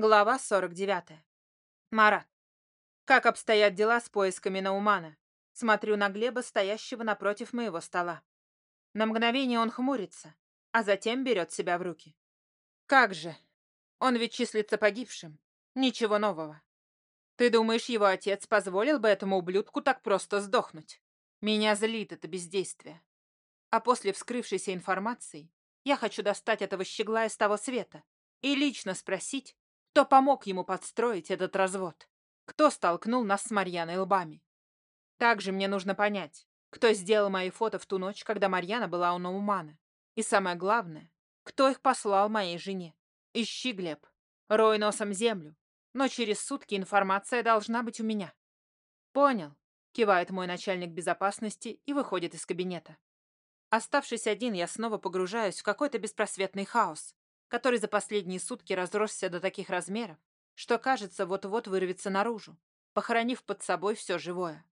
Глава 49. Марат. Как обстоят дела с поисками Наумана? Смотрю на Глеба, стоящего напротив моего стола. На мгновение он хмурится, а затем берет себя в руки. Как же? Он ведь числится погибшим. Ничего нового. Ты думаешь, его отец позволил бы этому ублюдку так просто сдохнуть? Меня злит это бездействие. А после вскрывшейся информации я хочу достать этого щегла из того света и лично спросить, кто помог ему подстроить этот развод? Кто столкнул нас с Марьяной лбами? Также мне нужно понять, кто сделал мои фото в ту ночь, когда Марьяна была у Наумана. И самое главное, кто их послал моей жене. Ищи, Глеб. Рой носом землю. Но через сутки информация должна быть у меня. Понял, кивает мой начальник безопасности и выходит из кабинета. Оставшись один, я снова погружаюсь в какой-то беспросветный хаос, который за последние сутки разросся до таких размеров, что, кажется, вот-вот вырвется наружу, похоронив под собой все живое.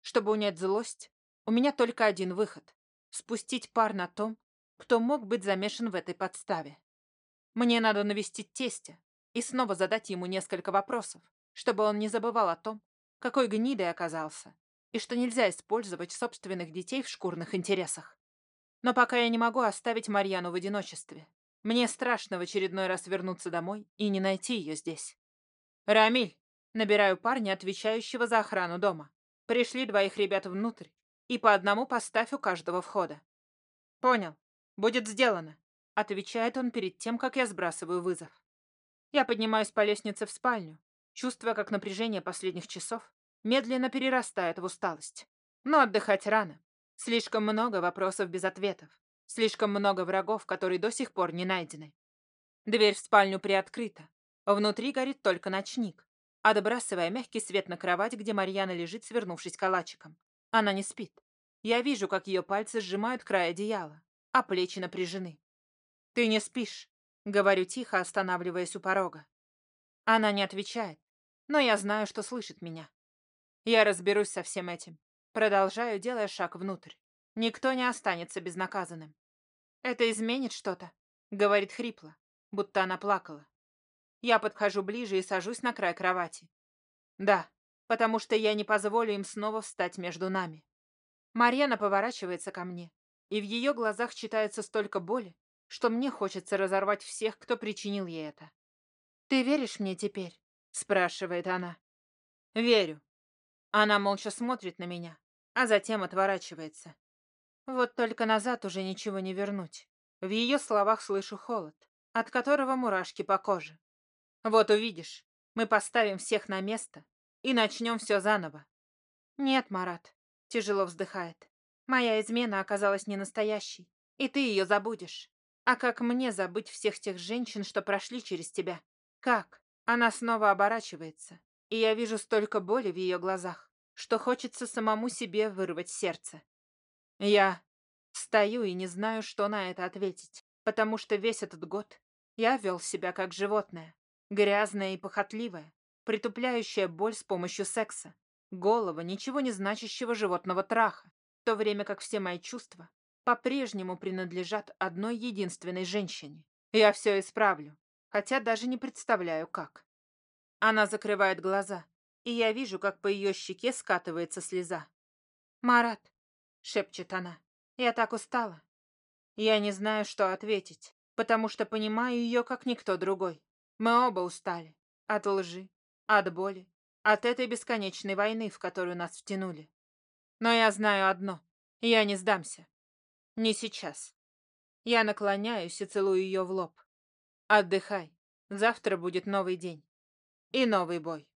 Чтобы унять злость, у меня только один выход — спустить пар на том, кто мог быть замешан в этой подставе. Мне надо навестить тестя и снова задать ему несколько вопросов, чтобы он не забывал о том, какой гнидой оказался, и что нельзя использовать собственных детей в шкурных интересах. Но пока я не могу оставить Марьяну в одиночестве. Мне страшно в очередной раз вернуться домой и не найти ее здесь. «Рамиль!» — набираю парня, отвечающего за охрану дома. «Пришли двоих ребят внутрь, и по одному поставь у каждого входа». «Понял. Будет сделано», — отвечает он перед тем, как я сбрасываю вызов. Я поднимаюсь по лестнице в спальню, чувствуя, как напряжение последних часов медленно перерастает в усталость. Но отдыхать рано. Слишком много вопросов без ответов. Слишком много врагов, которые до сих пор не найдены. Дверь в спальню приоткрыта. Внутри горит только ночник, отбрасывая мягкий свет на кровать, где Марьяна лежит, свернувшись калачиком. Она не спит. Я вижу, как ее пальцы сжимают край одеяла, а плечи напряжены. «Ты не спишь», — говорю тихо, останавливаясь у порога. Она не отвечает, но я знаю, что слышит меня. Я разберусь со всем этим. Продолжаю, делая шаг внутрь. Никто не останется безнаказанным. «Это изменит что-то», — говорит хрипло, будто она плакала. Я подхожу ближе и сажусь на край кровати. Да, потому что я не позволю им снова встать между нами. Марьяна поворачивается ко мне, и в ее глазах читается столько боли, что мне хочется разорвать всех, кто причинил ей это. «Ты веришь мне теперь?» — спрашивает она. «Верю». Она молча смотрит на меня, а затем отворачивается. Вот только назад уже ничего не вернуть. В ее словах слышу холод, от которого мурашки по коже. Вот увидишь, мы поставим всех на место и начнем все заново. Нет, Марат, тяжело вздыхает. Моя измена оказалась не настоящей, и ты ее забудешь. А как мне забыть всех тех женщин, что прошли через тебя? Как? Она снова оборачивается, и я вижу столько боли в ее глазах, что хочется самому себе вырвать сердце. Я стою и не знаю, что на это ответить, потому что весь этот год я вел себя как животное, грязное и похотливое, притупляющее боль с помощью секса, голова ничего не значащего животного траха, в то время как все мои чувства по-прежнему принадлежат одной единственной женщине. Я все исправлю, хотя даже не представляю, как. Она закрывает глаза, и я вижу, как по ее щеке скатывается слеза. «Марат, — шепчет она. «Я так устала. Я не знаю, что ответить, потому что понимаю ее, как никто другой. Мы оба устали. От лжи, от боли, от этой бесконечной войны, в которую нас втянули. Но я знаю одно — я не сдамся. Не сейчас. Я наклоняюсь и целую ее в лоб. Отдыхай. Завтра будет новый день. И новый бой.